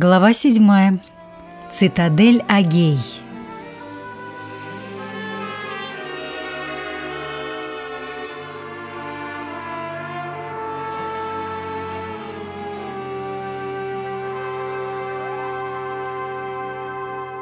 Глава 7. Цитадель Агей.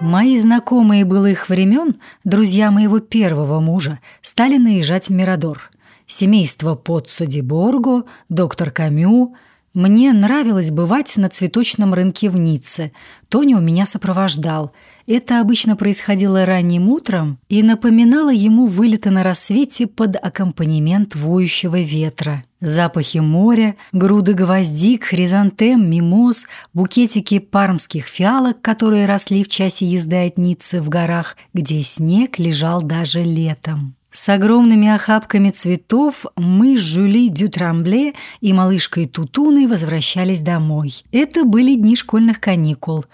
Мои знакомые былых времен, друзья моего первого мужа, стали наезжать в Мирадор. Семейство Поццо Борго, доктор Камю – мне нравилось бывать на цветочном рынке в Ницце. Тони у меня сопровождал. Это обычно происходило ранним утром и напоминало ему вылеты на рассвете под аккомпанемент воющего ветра. Запахи моря, груды гвоздик, хризантем, мимоз, букетики пармских фиалок, которые росли в часе езды от Ниццы в горах, где снег лежал даже летом. С огромными охапками цветов мы с Жюли Дютрамбле и малышкой Тутуной возвращались домой. Это были дни школьных каникул.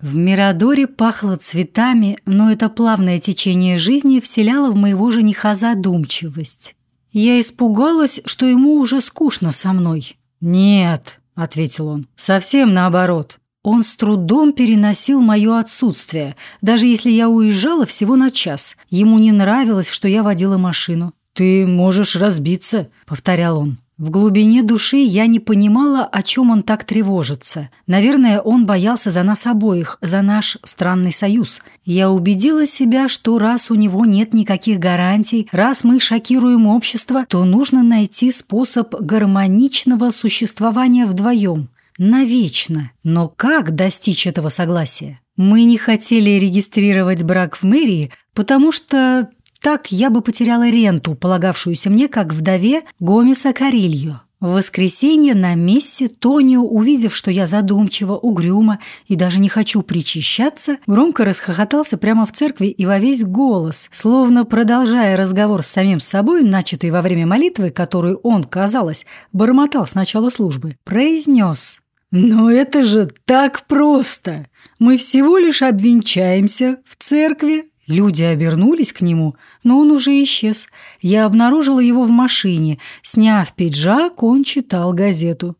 В Мирадоре пахло цветами, но это плавное течение жизни вселяло в моего жениха задумчивость. Я испугалась, что ему уже скучно со мной. «Нет», — ответил он, — «совсем наоборот. Он с трудом переносил мое отсутствие, даже если я уезжала всего на час. Ему не нравилось, что я водила машину. «Ты можешь разбиться», — повторял он. В глубине души я не понимала, о чем он так тревожится. Наверное, он боялся за нас обоих, за наш странный союз. Я убедила себя, что раз у него нет никаких гарантий, раз мы шокируем общество, то нужно найти способ гармоничного существования вдвоем навечно. Но как достичь этого согласия? Мы не хотели регистрировать брак в мэрии, потому что так я бы потеряла ренту, полагавшуюся мне как вдове Гомеса Карильо. В воскресенье на мессе Тонио, увидев, что я задумчиво, угрюма и даже не хочу причащаться, громко расхохотался прямо в церкви и во весь голос, словно продолжая разговор с самим собой, начатый во время молитвы, которую он, казалось, бормотал с начала службы, произнес «Но это же так просто! Мы всего лишь обвенчаемся в церкви». Люди обернулись к нему, но он уже исчез. Я обнаружила его в машине. Сняв пиджак, он читал газету.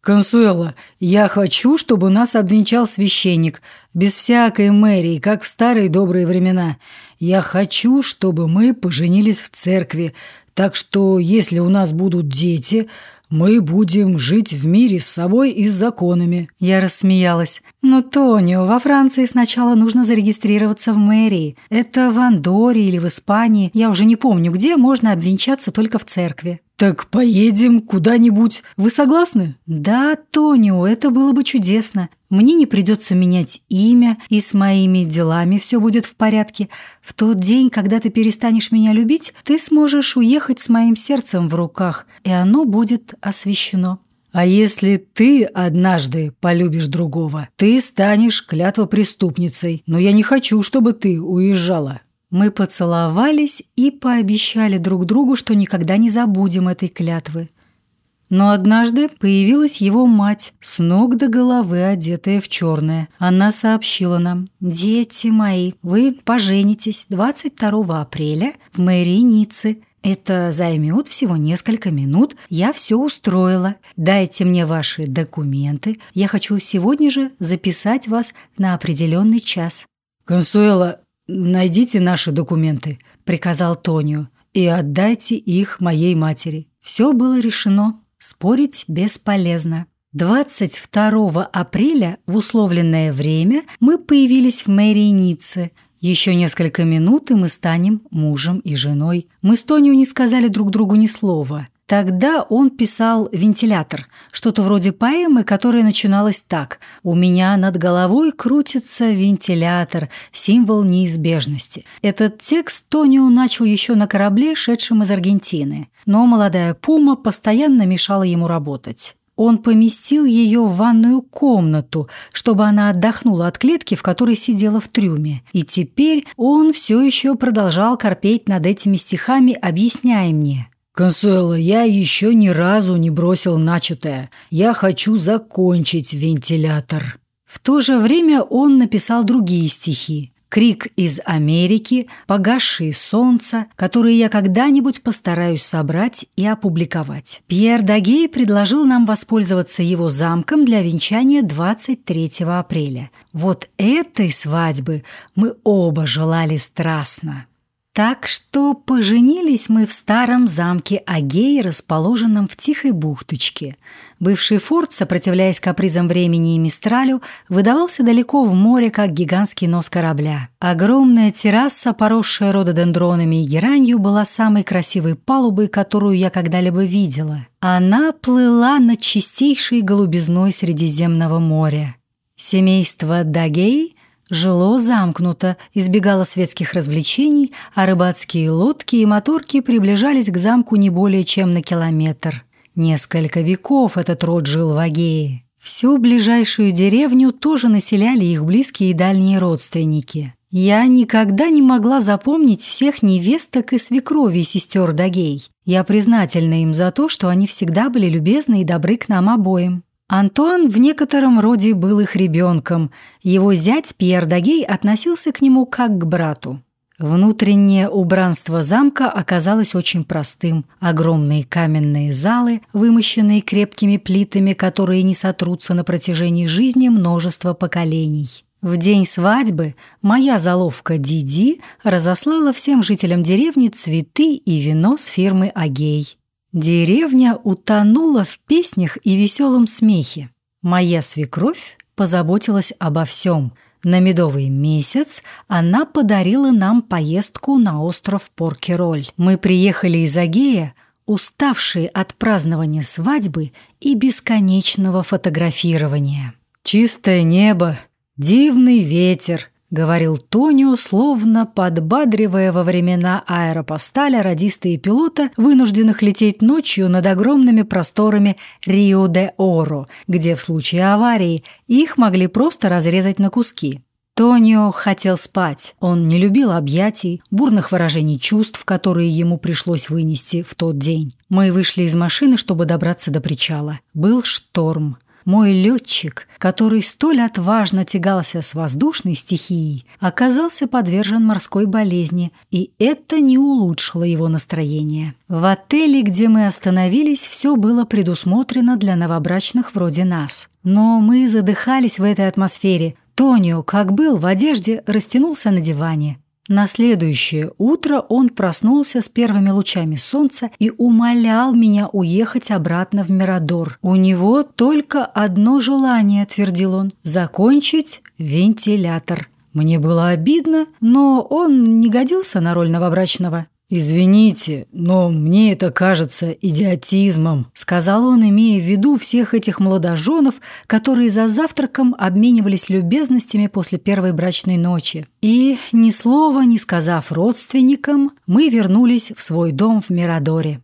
«Консуэла, я хочу, чтобы нас обвенчал священник, без всякой мэрии, как в старые добрые времена. Я хочу, чтобы мы поженились в церкви, так что, если у нас будут дети, мы будем жить в мире с собой и с законами». Я рассмеялась. «Но, Тонио, во Франции сначала нужно зарегистрироваться в мэрии. Это в Андоре или в Испании, я уже не помню где, можно обвенчаться только в церкви». «Так поедем куда-нибудь. Вы согласны?» «Да, Тонио, это было бы чудесно. Мне не придется менять имя, и с моими делами все будет в порядке. В тот день, когда ты перестанешь меня любить, ты сможешь уехать с моим сердцем в руках, и оно будет освящено». А если ты однажды полюбишь другого, ты станешь клятвопреступницей. Но я не хочу, чтобы ты уезжала. Мы поцеловались и пообещали друг другу, что никогда не забудем этой клятвы. Но однажды появилась его мать, с ног до головы одетая в черное. Она сообщила нам, «Дети мои, вы поженитесь 22 апреля в мэрии Ниццы. Это займет всего несколько минут. Я все устроила. Дайте мне ваши документы. Я хочу сегодня же записать вас на определенный час». «Консуэла, «Найдите наши документы», — приказал Тонио, «и отдайте их моей матери». Все было решено. Спорить бесполезно. 22 апреля в условленное время мы появились в мэрии Ниццы. Еще несколько минут, и мы станем мужем и женой. Мы с Тонио не сказали друг другу ни слова. Тогда он писал «Вентилятор», что-то вроде поэмы, которая начиналась так «У меня над головой крутится вентилятор, символ неизбежности». Этот текст Тонио начал еще на корабле, шедшем из Аргентины, но молодая пума постоянно мешала ему работать. Он поместил ее в ванную комнату, чтобы она отдохнула от клетки, в которой сидела в трюме. И теперь он все еще продолжал корпеть над этими стихами, объясняя мне – «Консуэла, я еще ни разу не бросил начатое. Я хочу закончить вентилятор». В то же время он написал другие стихи. крик из Америки, погасшие солнца, которые я когда-нибудь постараюсь собрать и опубликовать. Пьер Дагей предложил нам воспользоваться его замком для венчания 23 апреля. Вот этой свадьбы мы оба желали страстно. Так что поженились мы в старом замке Агей, расположенном в тихой бухточке. Бывший форт, сопротивляясь капризам времени и мистралю, выдавался далеко в море, как гигантский нос корабля. Огромная терраса, поросшая рододендронами и геранью, была самой красивой палубой, которую я когда-либо видела. Она плыла над чистейшей голубизной Средиземного моря. Семейство Дагей – жило замкнуто, избегало светских развлечений, а рыбацкие лодки и моторки приближались к замку не более чем на километр. Несколько веков этот род жил в Агее. Всю ближайшую деревню тоже населяли их близкие и дальние родственники. Я никогда не могла запомнить всех невесток и свекровей сестер Дагей. Я признательна им за то, что они всегда были любезны и добры к нам обоим. Антуан в некотором роде был их ребенком. Его зять Пьер Дагей относился к нему как к брату. Внутреннее убранство замка оказалось очень простым. Огромные каменные залы, вымощенные крепкими плитами, которые не сотрутся на протяжении жизни множества поколений. В день свадьбы моя заловка Диди разослала всем жителям деревни цветы и вино с фирмы Агей. Деревня утонула в песнях и веселом смехе. Моя свекровь позаботилась обо всем. На медовый месяц она подарила нам поездку на остров Поркероль. Мы приехали из Агея, уставшие от празднования свадьбы и бесконечного фотографирования. Чистое небо, дивный ветер, говорил Тонио, словно подбадривая во времена аэропосталя радиста и пилота, вынужденных лететь ночью над огромными просторами Рио-де-Оро, где в случае аварии их могли просто разрезать на куски. Тонио хотел спать. Он не любил объятий, бурных выражений чувств, которые ему пришлось вынести в тот день. Мы вышли из машины, чтобы добраться до причала. Был шторм. Мой летчик, который столь отважно тягался с воздушной стихией, оказался подвержен морской болезни, и это не улучшило его настроение. В отеле, где мы остановились, все было предусмотрено для новобрачных вроде нас. Но мы задыхались в этой атмосфере. Тонио, как был в одежде, растянулся на диване. На следующее утро он проснулся с первыми лучами солнца и умолял меня уехать обратно в Мирадор. У него только одно желание, твердил он, закончить вентилятор. Мне было обидно, но он не годился на роль новобрачного. «Извините, но мне это кажется идиотизмом», — сказал он, имея в виду всех этих молодоженов, которые за завтраком обменивались любезностями после первой брачной ночи. И, ни слова не сказав родственникам, мы вернулись в свой дом в Мирадоре.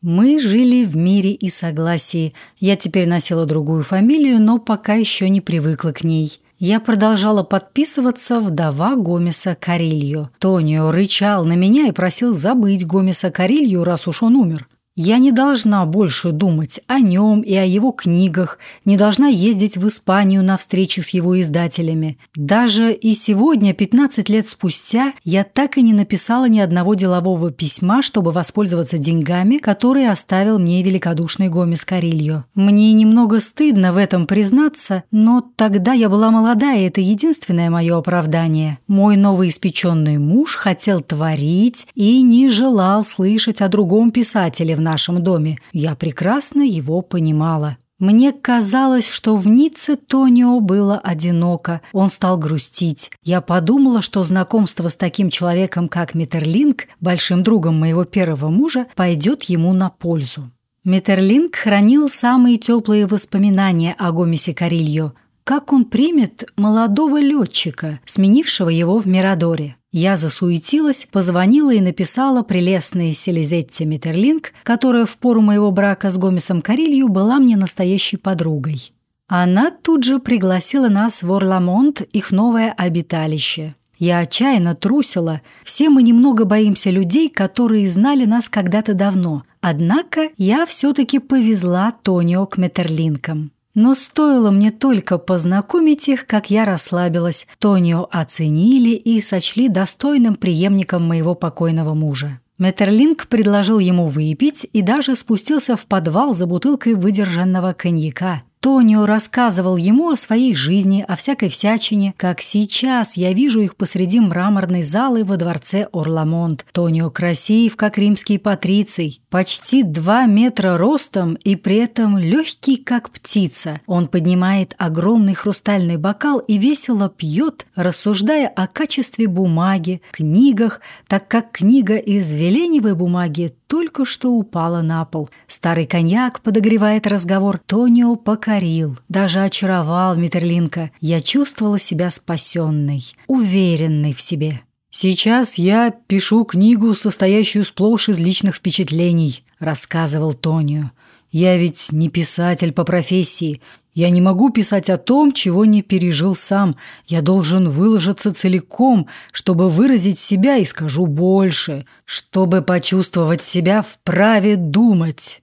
Мы жили в мире и согласии. Я теперь носила другую фамилию, но пока еще не привыкла к ней я продолжала подписываться вдова Гомеса Карильо. Тонио рычал на меня и просил забыть Гомеса Карильо, раз уж он умер. Я не должна больше думать о нем и о его книгах, не должна ездить в Испанию на встречи с его издателями. Даже и сегодня, 15 лет спустя, я так и не написала ни одного делового письма, чтобы воспользоваться деньгами, которые оставил мне великодушный Гомес Карильо. Мне немного стыдно в этом признаться, но тогда я была молода, и это единственное мое оправдание. Мой новоиспеченный муж хотел творить и не желал слышать о другом писателе в нашем доме. Я прекрасно его понимала. Мне казалось, что в Ницце Тонио было одиноко. Он стал грустить. Я подумала, что знакомство с таким человеком, как Метерлинг, большим другом моего первого мужа, пойдет ему на пользу. Метерлинг хранил самые теплые воспоминания о Гомесе Карильо. Как он примет молодого летчика, сменившего его в Мирадоре? Я засуетилась, позвонила и написала прелестной Селизетте Миттерлинг, которая в пору моего брака с Гомесом Карилью была мне настоящей подругой. Она тут же пригласила нас в Орламонт, их новое обиталище. Я отчаянно трусила. Все мы немного боимся людей, которые знали нас когда-то давно. Однако я все-таки повезла Тонио к Метерлинкам. Но стоило мне только познакомить их, как я расслабилась. Тонио оценили и сочли достойным преемником моего покойного мужа. Метерлинг предложил ему выпить и даже спустился в подвал за бутылкой выдержанного коньяка. Тонио рассказывал ему о своей жизни, о всякой всячине, как сейчас я вижу их посреди мраморной залы во дворце Орламонт. Тонио красив, как римский патриций, почти два метра ростом и при этом легкий, как птица. Он поднимает огромный хрустальный бокал и весело пьет, рассуждая о качестве бумаги, книгах, так как книга из веленевой бумаги только что упала на пол. Старый коньяк подогревает разговор. Тонио покорил, даже очаровал Митерлинка. Я чувствовала себя спасенной, уверенной в себе. «Сейчас я пишу книгу, состоящую сплошь из личных впечатлений», — рассказывал Тонио. «Я ведь не писатель по профессии. Я не могу писать о том, чего не пережил сам. Я должен выложиться целиком, чтобы выразить себя и скажу больше, чтобы почувствовать себя вправе думать.